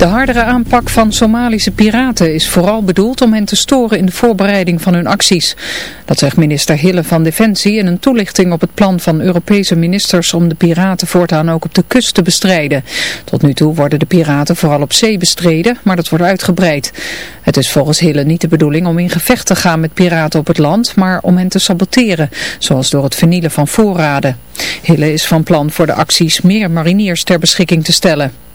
De hardere aanpak van Somalische piraten is vooral bedoeld om hen te storen in de voorbereiding van hun acties. Dat zegt minister Hille van Defensie in een toelichting op het plan van Europese ministers om de piraten voortaan ook op de kust te bestrijden. Tot nu toe worden de piraten vooral op zee bestreden, maar dat wordt uitgebreid. Het is volgens Hille niet de bedoeling om in gevecht te gaan met piraten op het land, maar om hen te saboteren, zoals door het vernielen van voorraden. Hille is van plan voor de acties meer mariniers ter beschikking te stellen.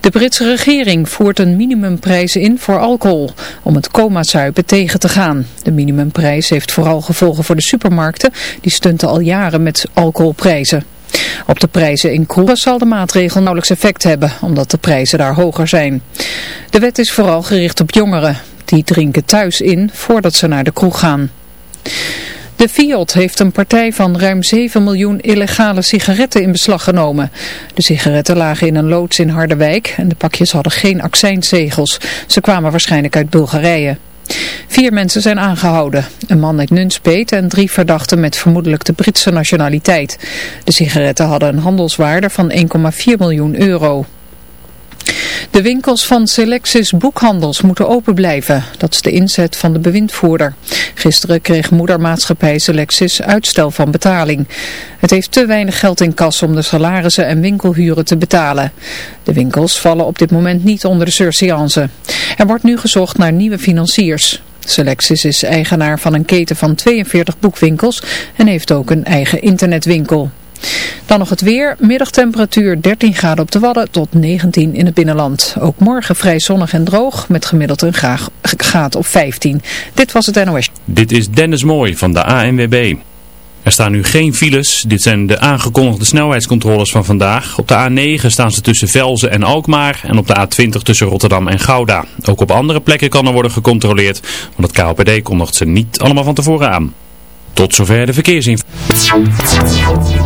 De Britse regering voert een minimumprijs in voor alcohol om het coma-zuipen tegen te gaan. De minimumprijs heeft vooral gevolgen voor de supermarkten, die stunten al jaren met alcoholprijzen. Op de prijzen in kroegen zal de maatregel nauwelijks effect hebben, omdat de prijzen daar hoger zijn. De wet is vooral gericht op jongeren. Die drinken thuis in voordat ze naar de kroeg gaan. De Fiat heeft een partij van ruim 7 miljoen illegale sigaretten in beslag genomen. De sigaretten lagen in een loods in Harderwijk en de pakjes hadden geen accijnzegels. Ze kwamen waarschijnlijk uit Bulgarije. Vier mensen zijn aangehouden. Een man uit Nunspeet en drie verdachten met vermoedelijk de Britse nationaliteit. De sigaretten hadden een handelswaarde van 1,4 miljoen euro. De winkels van Selectis Boekhandels moeten open blijven. Dat is de inzet van de bewindvoerder. Gisteren kreeg moedermaatschappij Selectis uitstel van betaling. Het heeft te weinig geld in kas om de salarissen en winkelhuren te betalen. De winkels vallen op dit moment niet onder de surseance. Er wordt nu gezocht naar nieuwe financiers. Selectis is eigenaar van een keten van 42 boekwinkels en heeft ook een eigen internetwinkel. Dan nog het weer. Middagtemperatuur 13 graden op de Wadden tot 19 in het binnenland. Ook morgen vrij zonnig en droog met gemiddeld een graad op 15. Dit was het NOS. Dit is Dennis Mooi van de ANWB. Er staan nu geen files. Dit zijn de aangekondigde snelheidscontroles van vandaag. Op de A9 staan ze tussen Velzen en Alkmaar en op de A20 tussen Rotterdam en Gouda. Ook op andere plekken kan er worden gecontroleerd, want het KLPD kondigt ze niet allemaal van tevoren aan. Tot zover de verkeersinformatie.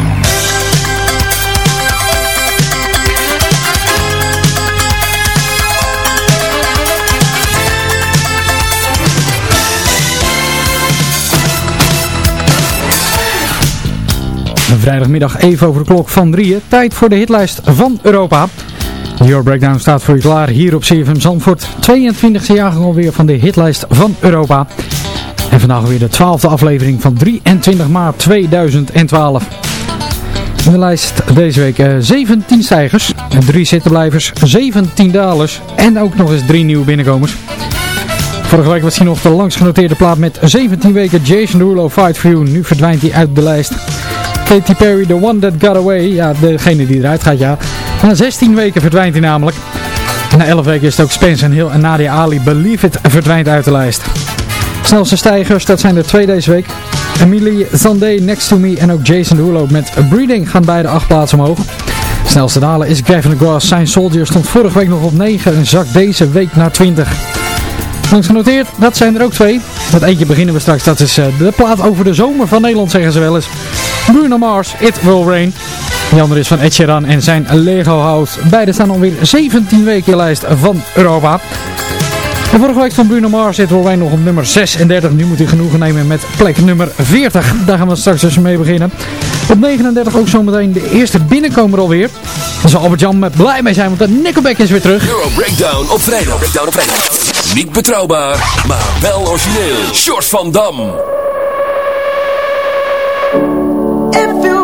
Vrijdagmiddag even over de klok van drieën. Tijd voor de hitlijst van Europa. Euro Breakdown staat voor je klaar hier op CFM Zandvoort. 22e jaargang alweer van de hitlijst van Europa. En vandaag weer de 12e aflevering van 23 maart 2012. In de lijst deze week uh, 17 stijgers, 3 zittenblijvers, 17 dalers en ook nog eens 3 nieuwe binnenkomers. Vorige week was hij nog de langst genoteerde plaat met 17 weken Jason Derulo Fight For You. Nu verdwijnt hij uit de lijst. Katy Perry, The One That Got Away. Ja, degene die eruit gaat, ja. Na 16 weken verdwijnt hij namelijk. Na 11 weken is het ook Spence Hill en Nadia Ali. Believe It verdwijnt uit de lijst. Snelste stijgers, dat zijn er twee deze week. Emily Zandé, Next To Me en ook Jason Derulo met Breeding gaan beide acht plaatsen omhoog. Snelste dalen is Gavin DeGrasse. Zijn Soldier stond vorige week nog op 9 en zakt deze week naar 20. Langs genoteerd, dat zijn er ook twee. Met eentje beginnen we straks. Dat is eh, de plaat over de zomer van Nederland, zeggen ze wel eens. Bruno Mars, It Will Rain. Jan andere is van Ed Sheeran en zijn Lego House. Beide staan alweer 17 weken lijst van Europa. De vorige week van Bruno Mars zit Will Rain nog op nummer 36. Nu moet hij genoegen nemen met plek nummer 40. Daar gaan we straks dus mee beginnen. Op 39 ook zometeen de eerste binnenkomer alweer. Daar zal Albert-Jan blij mee zijn, want de Nickelback is weer terug. Euro Breakdown op vrijdag. Breakdown op vrijdag. Niet betrouwbaar, maar wel origineel. George van Dam. If you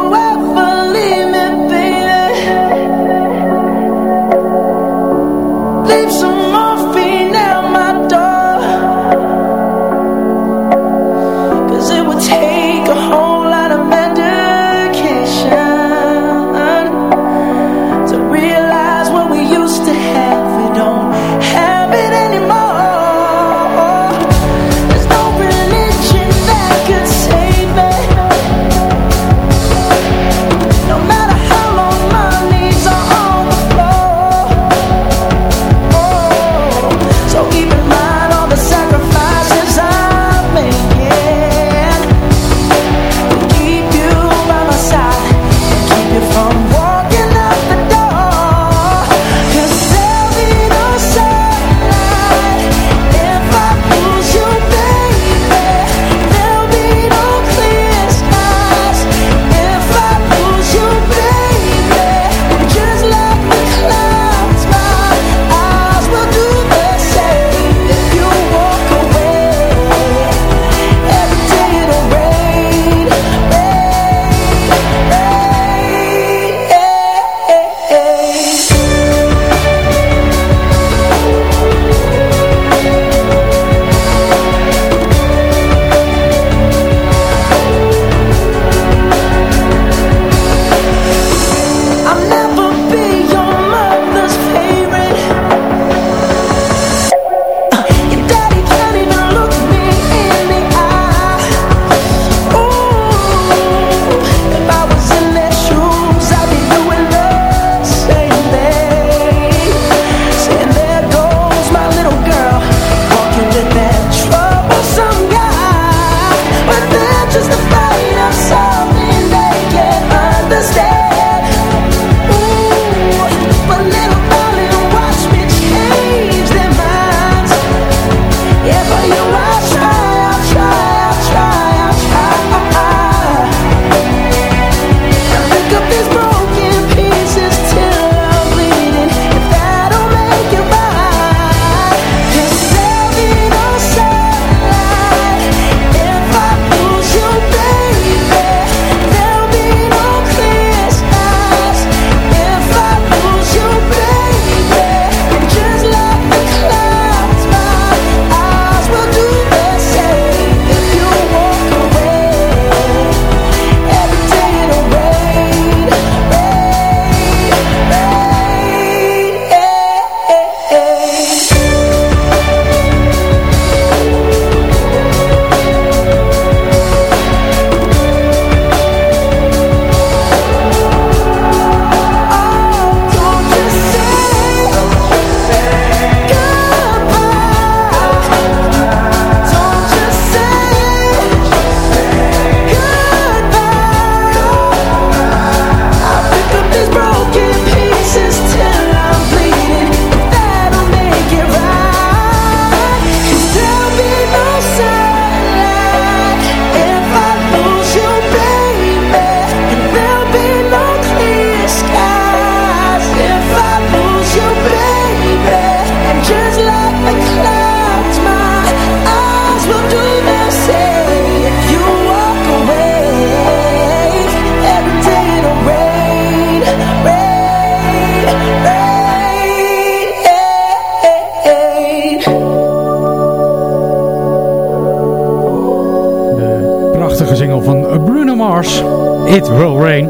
hit Will Rain.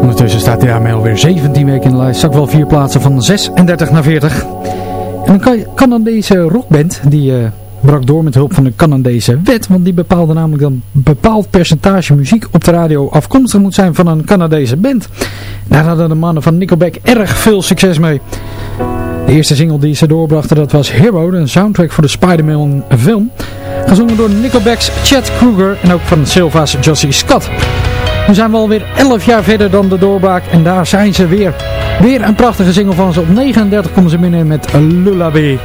Ondertussen staat hij daarmee alweer 17 weken in de lijst. Zak wel vier plaatsen van 36 naar 40. En dan kan, dan deze rockband, die eh, brak door met hulp van de Canadese wet. Want die bepaalde namelijk dat een bepaald percentage muziek op de radio afkomstig moet zijn van een Canadese band. Daar hadden de mannen van Nickelback erg veel succes mee. De eerste single die ze doorbrachten dat was Hero, een soundtrack voor de Spider-Man film. Gezongen door Nickelback's Chad Kruger en ook van Silva's Josie Scott. Nu zijn we alweer 11 jaar verder dan de doorbraak en daar zijn ze weer. Weer een prachtige single van ze. Op 39 komen ze binnen met Lullaby.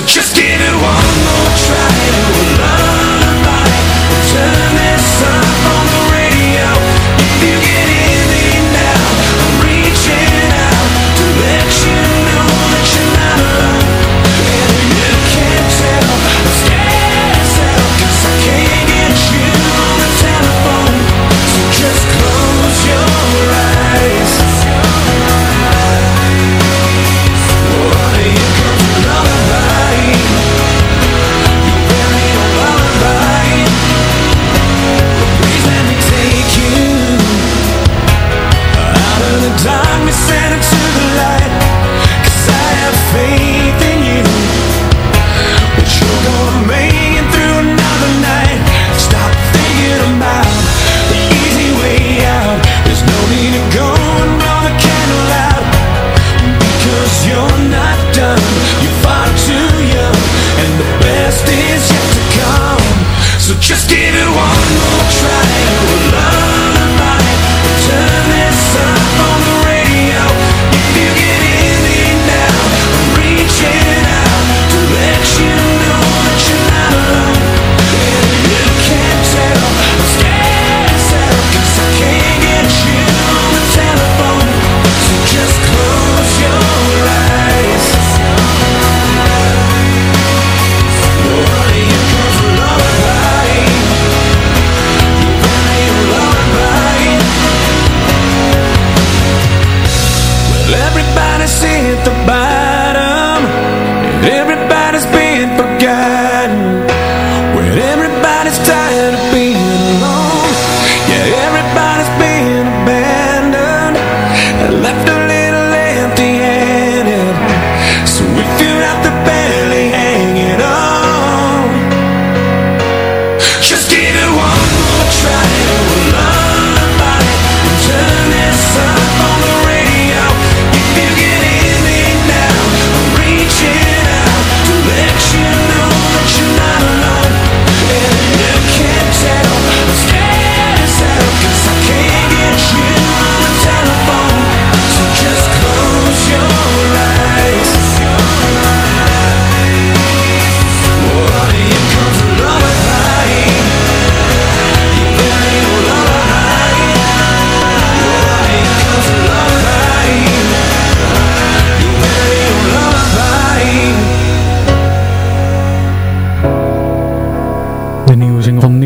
So just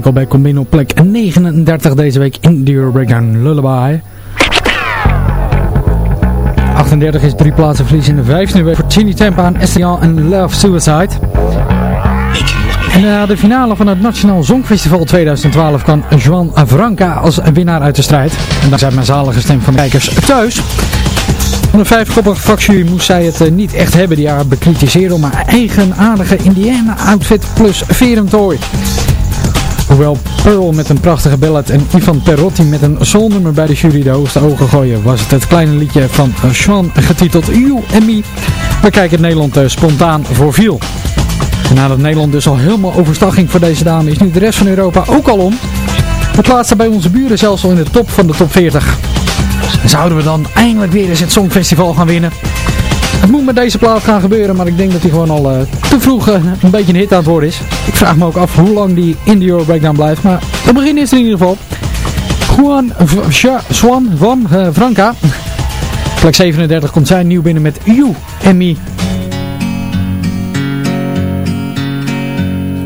van Nickelback komt op plek 39 deze week in de Euro Lullaby. 38 is drie plaatsen verlies in de vijfde week voor Chini Tempa en Estian en Love Suicide. En na de finale van het Nationaal Songfestival 2012 kwam Joan Franca als winnaar uit de strijd. En dankzij mijn zalige stem van kijkers thuis. Van de vijfkoppige vakjury moest zij het eh, niet echt hebben die haar bekritiseerde om haar eigenaardige Indiana outfit plus verentooi. Hoewel Pearl met een prachtige ballad en Ivan Perotti met een soulnummer bij de jury de hoogste ogen gooien, was het het kleine liedje van Sean getiteld You and Me, waar kijk het Nederland eh, spontaan voor viel. Nadat Nederland dus al helemaal overstag ging voor deze dame, is nu de rest van Europa ook al om. We plaatsen bij onze buren zelfs al in de top van de top 40. Zouden we dan eindelijk weer eens het Songfestival gaan winnen? Het moet met deze plaat gaan gebeuren, maar ik denk dat hij gewoon al eh, te vroeg eh, een beetje een hit aan het worden is. Ik vraag me ook af hoe lang die in de Euro Breakdown blijft, maar het begin is er in ieder geval. Juan Swan van uh, Franca. Plek 37 komt zij nieuw binnen met You and Me.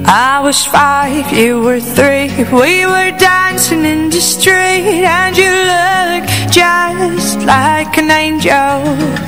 I was five, you were three We were dancing in the street And you looked just like an angel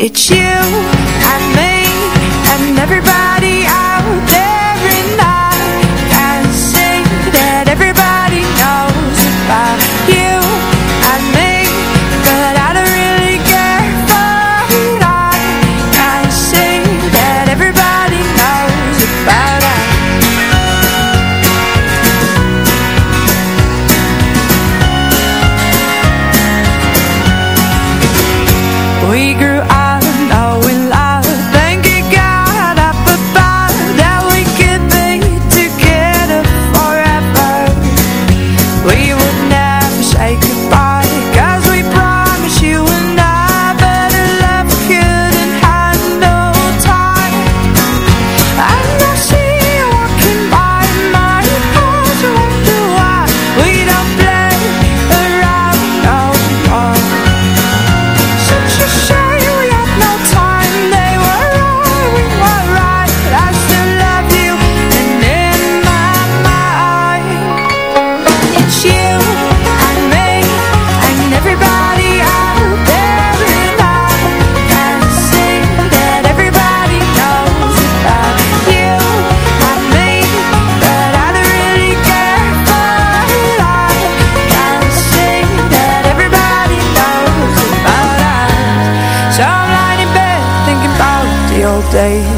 It's you and me. Day.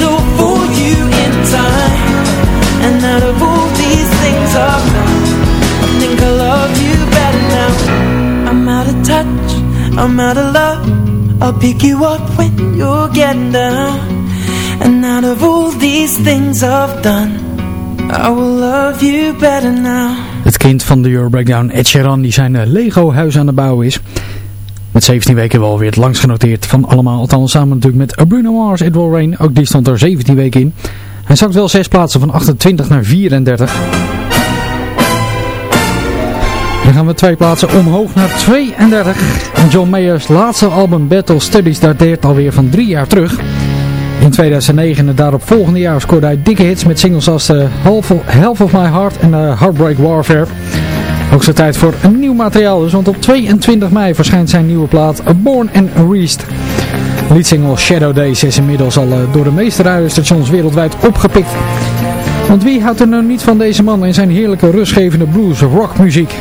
I'm out of love. I'll pick you up when you're getting down. And out of all these things I've done, I will love you better now. Het kind van de Euro Breakdown, Ed Sheeran, die zijn eh, Lego-huis aan de bouwen is. Met 17 weken wel weer het langst genoteerd van allemaal. Althans samen natuurlijk met Bruno Mars, It Will Rain. Ook die stond er 17 weken in. Hij zakt wel 6 plaatsen van 28 naar 34. Dan gaan we twee plaatsen omhoog naar 32. En John Mayer's laatste album Battle Studies dateert alweer van drie jaar terug. In 2009 en het daarop volgende jaar scoorde hij dikke hits met singles als uh, Half, of, My Heart en uh, Heartbreak Warfare. Ook zo tijd voor een nieuw materiaal dus, want op 22 mei verschijnt zijn nieuwe plaat Born and Raised. Leadsingle Shadow Days is inmiddels al uh, door de meeste radiostations wereldwijd opgepikt. Want wie houdt er nou niet van deze man en zijn heerlijke rustgevende blues rockmuziek?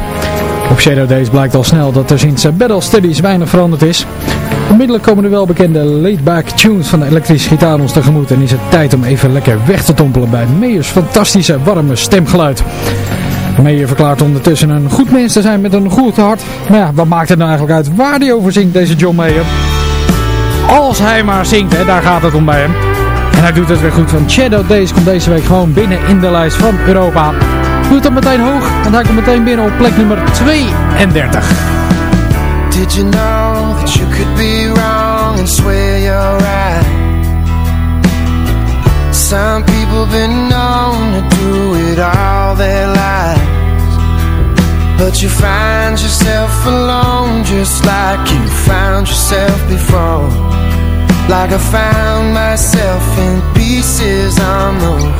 Op Shadow Days blijkt al snel dat er sinds Battle Studies weinig veranderd is. Onmiddellijk komen de welbekende laid-back tunes van de elektrische gitaar ons tegemoet en is het tijd om even lekker weg te tompelen bij Meijers fantastische warme stemgeluid. Meijer verklaart ondertussen een goed mens te zijn met een goed hart. Maar ja, wat maakt het nou eigenlijk uit waar hij over zingt, deze John Mayer? Als hij maar zingt, hè, daar gaat het om bij hem. En hij doet het weer goed, want Shadow Days komt deze week gewoon binnen in de lijst van Europa. Doet het meteen hoog, want hij komt meteen binnen op plek nummer 32. Did you know that you could be wrong and swear you're right? Some people been known to do it all their lives. But you find yourself alone just like you found yourself before. Like I found myself in pieces on the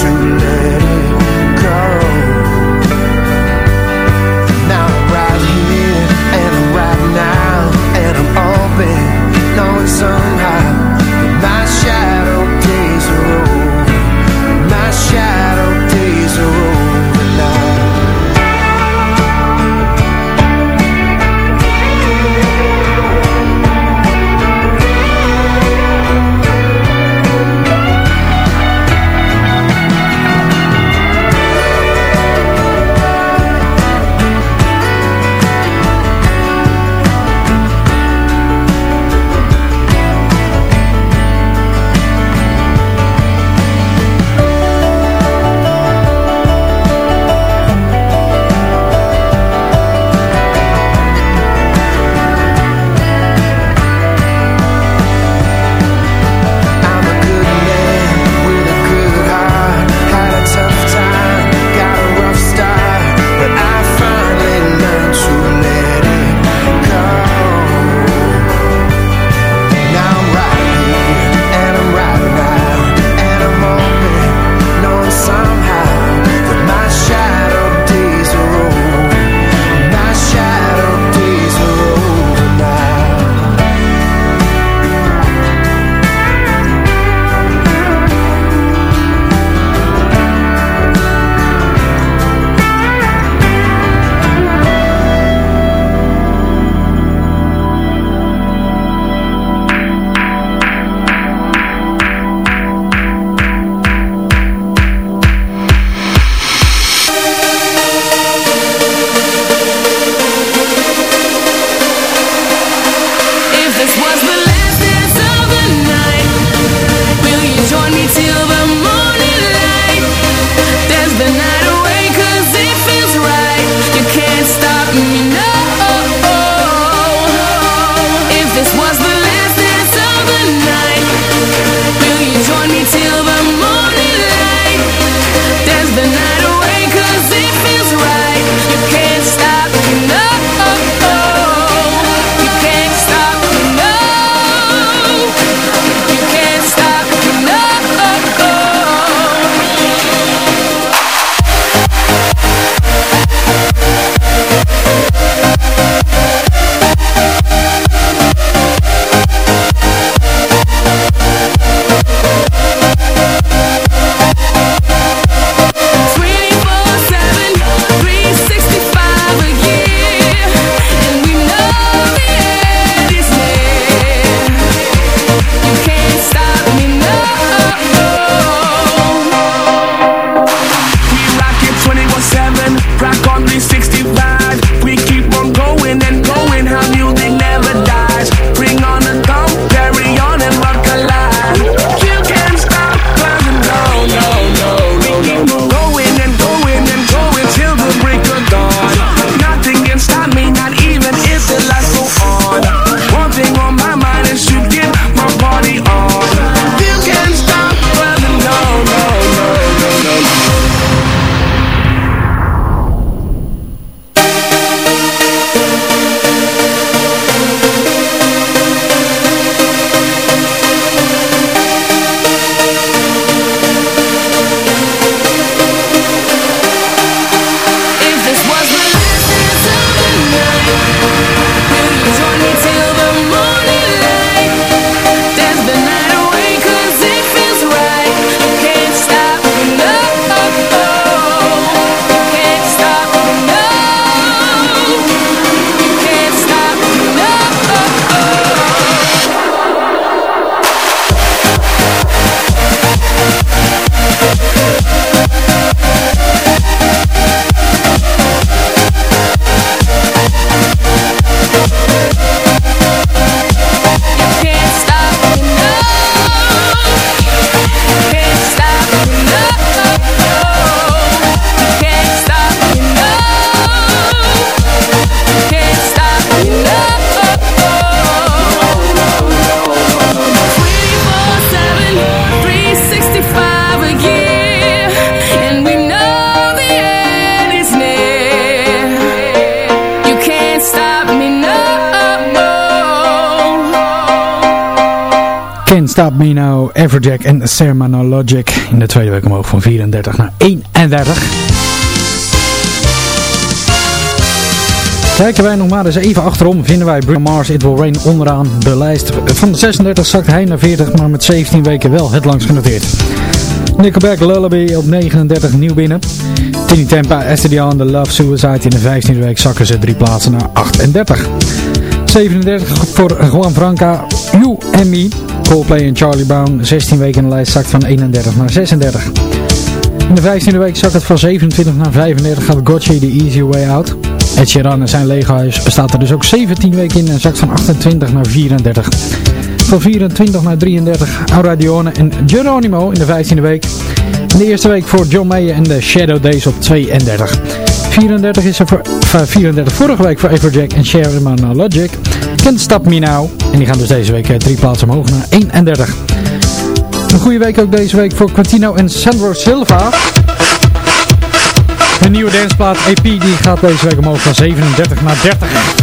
Learned to Now, Everjack en Sermon Logic. In de tweede week omhoog van 34 naar 31. Kijken wij nog maar eens even achterom, vinden wij Bruno Mars, It Will Rain onderaan de lijst. Van 36 zakt hij naar 40, maar met 17 weken wel het langst genoteerd. Nickelback Lullaby op 39 nieuw binnen. Tini Tempa, Esther Dion, The Love Suicide in de 15e week zakken ze drie plaatsen naar 38. 37 voor Juan Franca, You and Me. Coldplay en Charlie Brown, 16 weken in de lijst, zakt van 31 naar 36. In de 15e week zakt het van 27 naar 35, gaat Gotye The Easy Way Out. Ed Sheeran en zijn legerhuis staat er dus ook 17 weken in en zakt van 28 naar 34. Van 24 naar 33, Aura Dione en Geronimo in de 15e week. In de eerste week voor John Mayer en de Shadow Days op 32. 34 is er voor, eh, 34 vorige week voor Everjack en Sherman Logic. Can't Stop Me Now. En die gaan dus deze week eh, drie plaatsen omhoog naar 31. Een goede week ook deze week voor Quintino en Sandro Silva. Een nieuwe danceplaat EP die gaat deze week omhoog van 37 naar 30.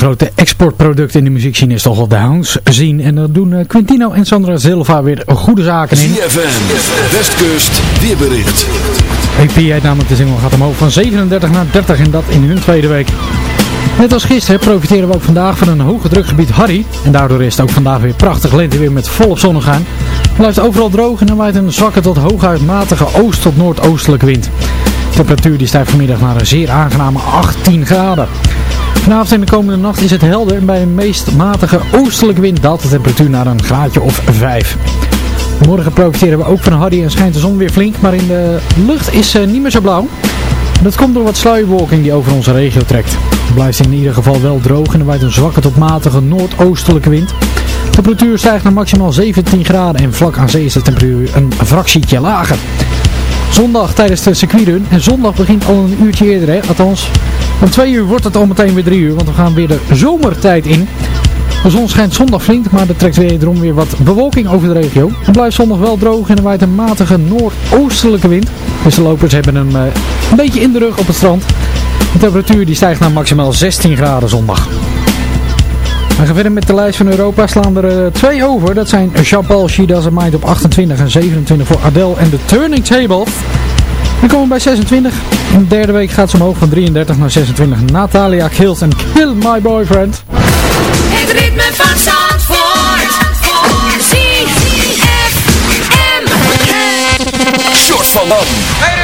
Grote exportproduct in de muziekscene is toch wel de house zien. En daar doen eh, Quintino en Sandra Silva weer goede zaken in. ZFM, Westkust, weerbericht. EP heet namelijk de single gaat omhoog van 37 naar 30 en dat in hun tweede week. Net als gisteren profiteren we ook vandaag van een hoge drukgebied Harry. En daardoor is het ook vandaag weer prachtig lenteweer met volop zonnegaan. Het blijft overal droog en er waait een zwakke tot hooguit matige oost- tot noordoostelijke wind. De temperatuur die stijgt vanmiddag naar een zeer aangename 18 graden. Vanavond en de komende nacht is het helder en bij een meest matige oostelijke wind daalt de temperatuur naar een graadje of 5. Morgen profiteren we ook van Harry en schijnt de zon weer flink, maar in de lucht is uh, niet meer zo blauw. Dat komt door wat sluierwolking die over onze regio trekt. Het blijft in ieder geval wel droog en er waait een zwakke tot matige noordoostelijke wind. De temperatuur stijgt naar maximaal 17 graden en vlak aan zee is de temperatuur een fractietje lager. Zondag tijdens de circuitrun. En zondag begint al een uurtje eerder, hè? althans. Om twee uur wordt het al meteen weer drie uur, want we gaan weer de zomertijd in. De zon schijnt zondag flink, maar er trekt wederom weer wat bewolking over de regio. Het blijft zondag wel droog en er waait een matige noordoostelijke wind. Dus de lopers hebben hem uh, een beetje in de rug op het strand. De temperatuur die stijgt naar maximaal 16 graden zondag. We gaan verder met de lijst van Europa. Slaan er uh, twee over. Dat zijn Jean-Paul She Doesn't Mind op 28 en 27 voor Adele en The Turning Table. Dan komen we bij 26. In de derde week gaat ze omhoog van 33 naar 26. Natalia Kills en Kill My Boyfriend. Het ritme van Zandvoort. ZFM. Short van Dam.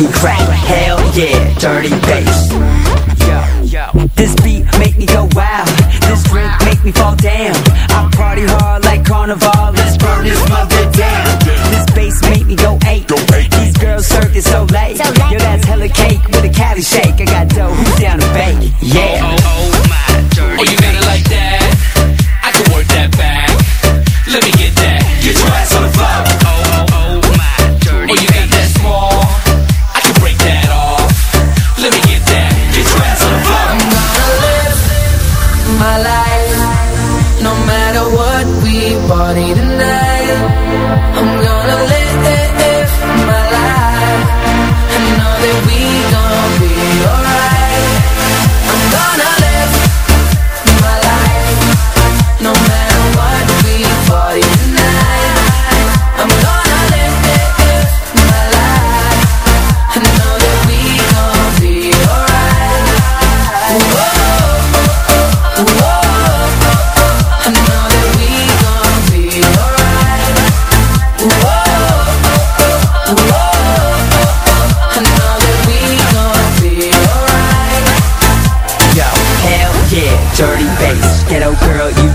me crack. Hell yeah, dirty bass. Yo, yo. This beat make me go wild. This drink make me fall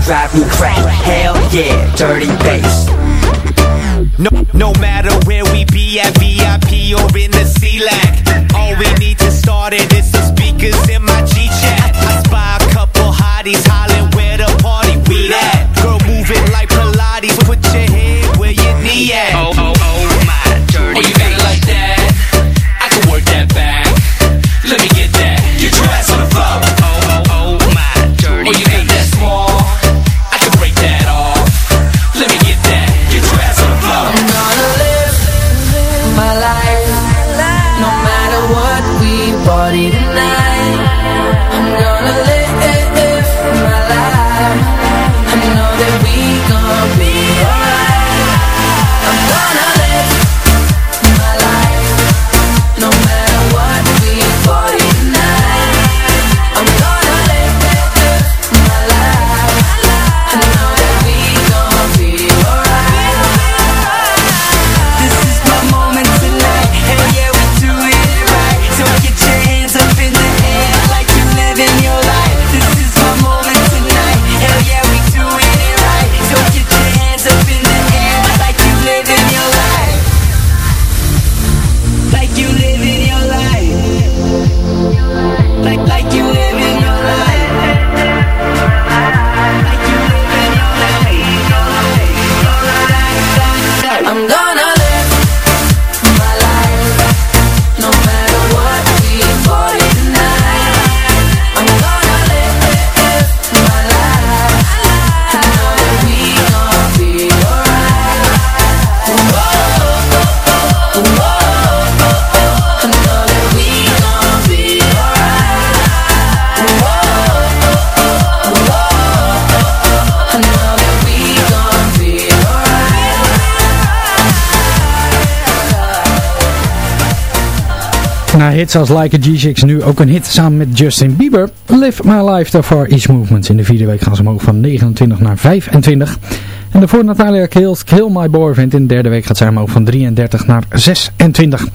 drive me crack. Hell yeah, dirty bass. No, no matter where we be at VIP or in the C-Lac, all we need to start it is the speakers. hits als Like a G6 nu ook een hit samen met Justin Bieber. Live My Life daarvoor iets Movements. In de vierde week gaan ze omhoog van 29 naar 25. En daarvoor Natalia Kills Kill My Boyfriend. In de derde week gaat zij omhoog van 33 naar 26.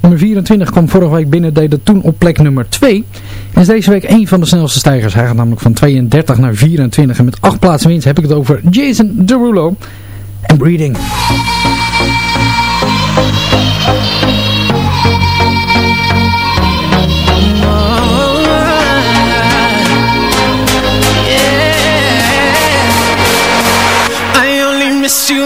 Nummer 24 kwam vorige week binnen, deed het toen op plek nummer 2. En is deze week een van de snelste stijgers. Hij gaat namelijk van 32 naar 24. En met 8 plaatsen winst heb ik het over Jason Derulo en Breeding. miss you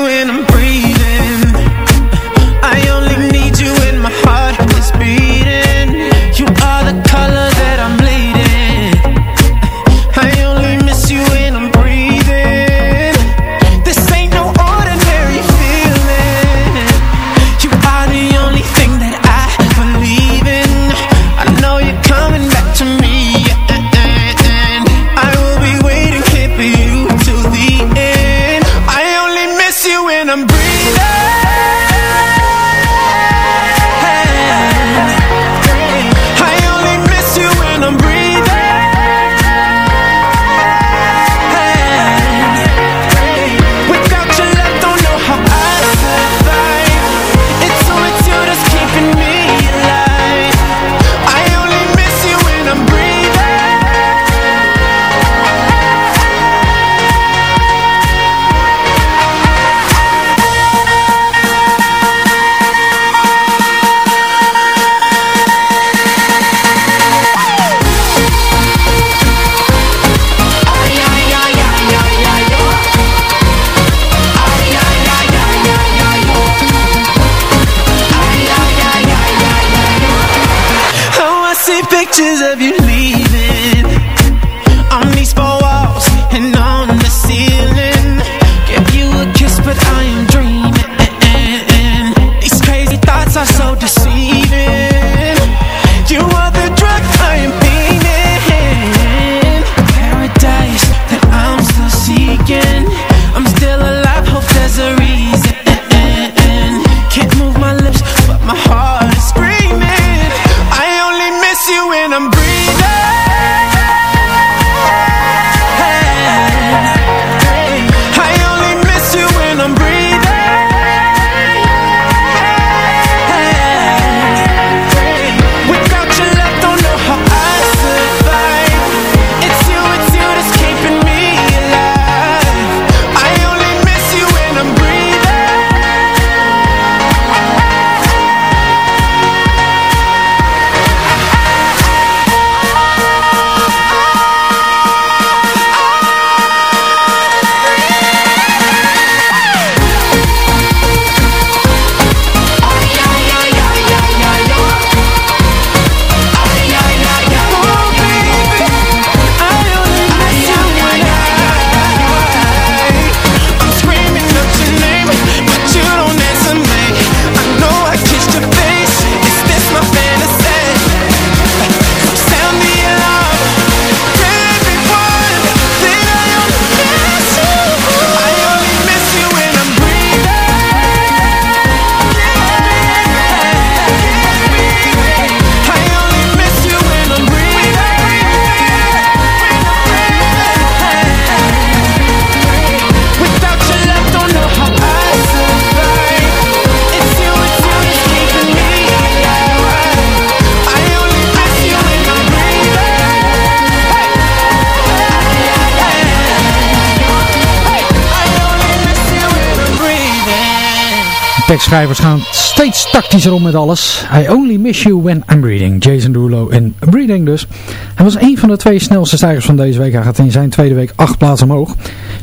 Schrijvers gaan steeds tactischer om met alles. I only miss you when I'm reading. Jason Dulo in Breeding dus. Hij was een van de twee snelste stijgers van deze week. Hij gaat in zijn tweede week acht plaatsen omhoog.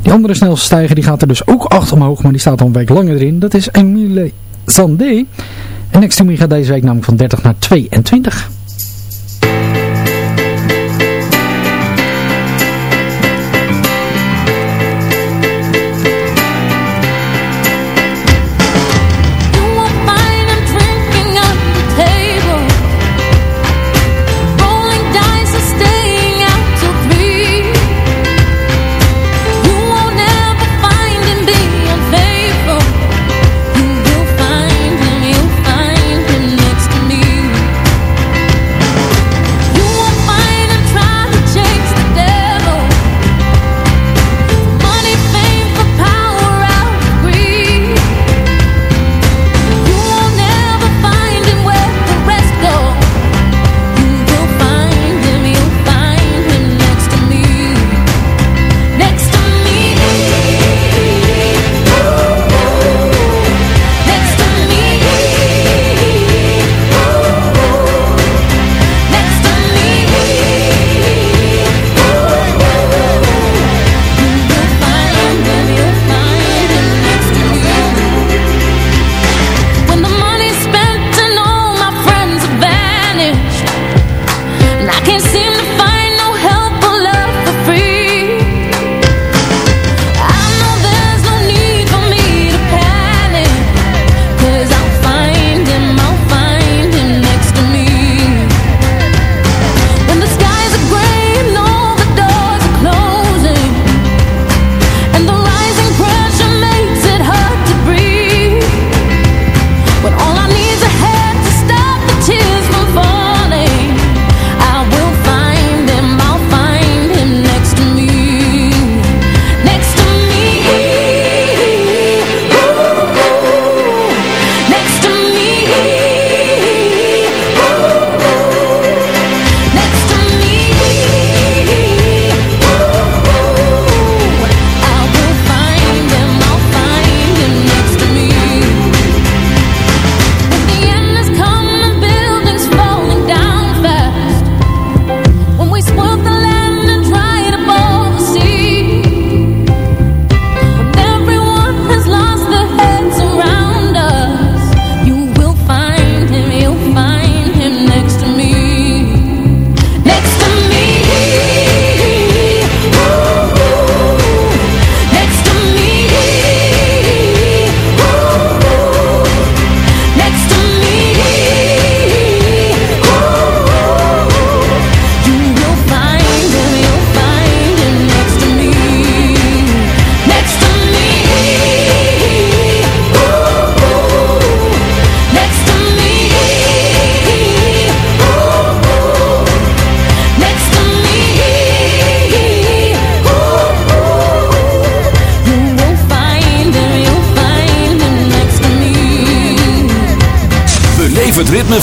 Die andere snelste stijger die gaat er dus ook acht omhoog, maar die staat al een week langer erin. Dat is Emile Sandé. En Next To Me gaat deze week namelijk van 30 naar 22.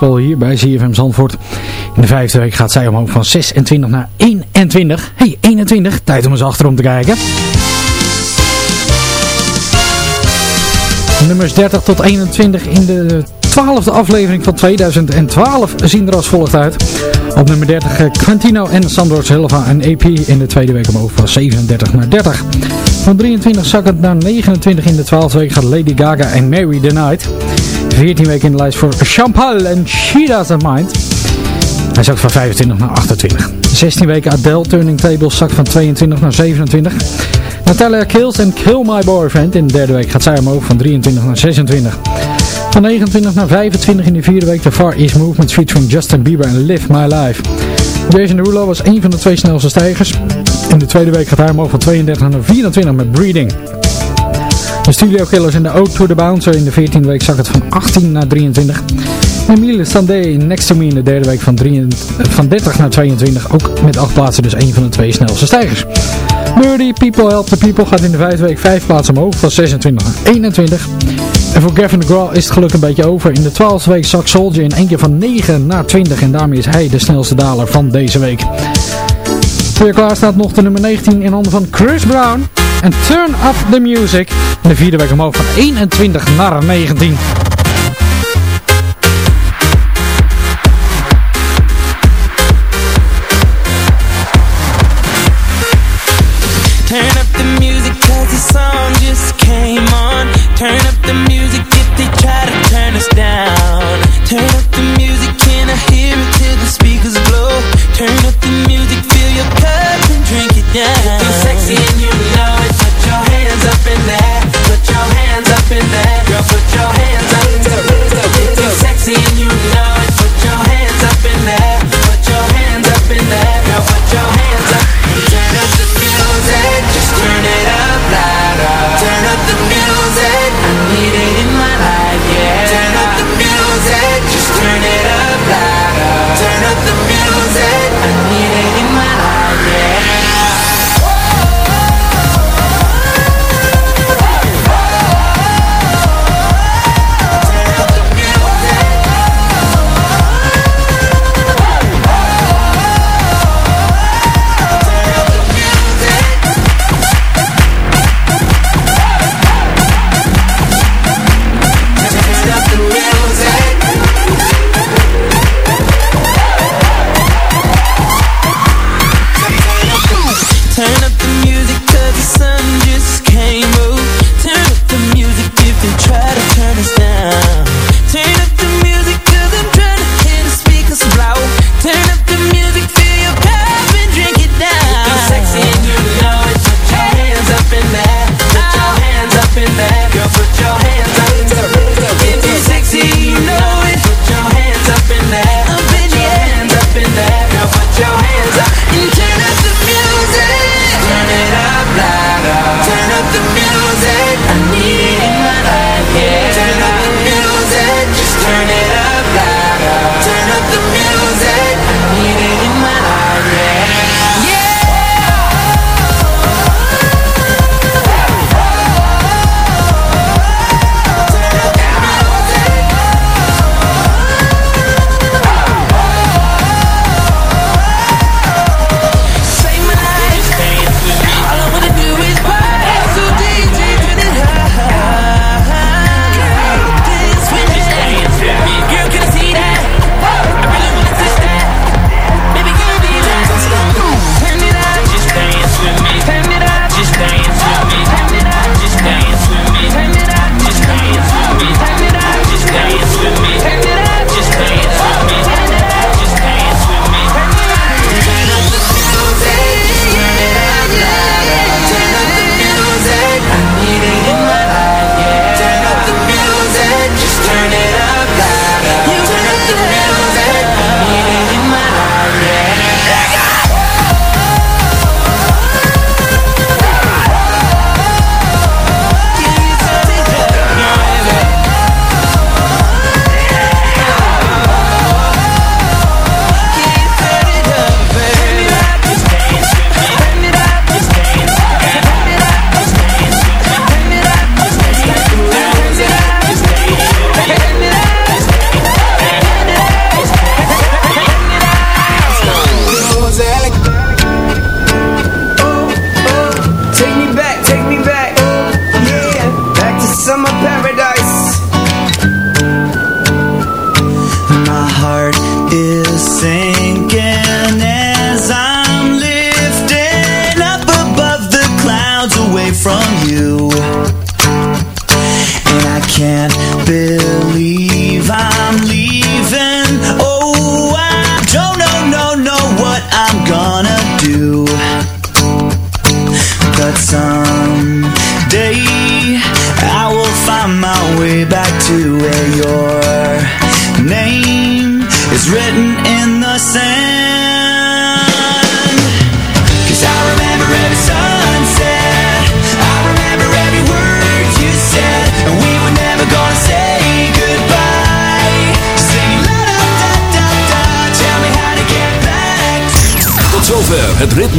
Hier bij ZFM Zandvoort. In de vijfde week gaat zij omhoog van 26 naar 21. Hey, 21. Tijd om eens achterom te kijken. Nummers 30 tot 21 in de twaalfde aflevering van 2012 zien er als volgt uit. Op nummer 30 eh, Quintino en Sandro Silva en EP in de tweede week omhoog van 37 naar 30. Van 23 zakkend naar 29 in de twaalfde week gaat Lady Gaga en Mary the Night. 14 weken in de lijst voor Champal en She Doesn't Mind. Hij zakt van 25 naar 28. 16 weken Adele Turning Tables zakt van 22 naar 27. Natalia Kills en Kill My Boyfriend. In de derde week gaat zij omhoog van 23 naar 26. Van 29 naar 25 in de vierde week de Far East Movement featuring Justin Bieber en Live My Life. Jason Derulo was een van de twee snelste stijgers. In de tweede week gaat hij omhoog van 32 naar 24 met Breeding. De Studio Killers en de O-Tour de Bouncer in de 14e week zak het van 18 naar 23. Emile Sandé Next to Me in de derde week van, eh, van 30 naar 22. Ook met 8 plaatsen, dus één van de twee snelste stijgers. Murdy People Help the People gaat in de vijfde week 5 plaatsen omhoog van 26 naar 21. En voor Gavin DeGraw is het geluk een beetje over. In de twaalfde week zak Soldier in één keer van 9 naar 20. En daarmee is hij de snelste daler van deze week. Voor je klaar staat nog de nummer 19 in handen van Chris Brown en Turn Up The Music. De vierde week omhoog van 21 naar 19.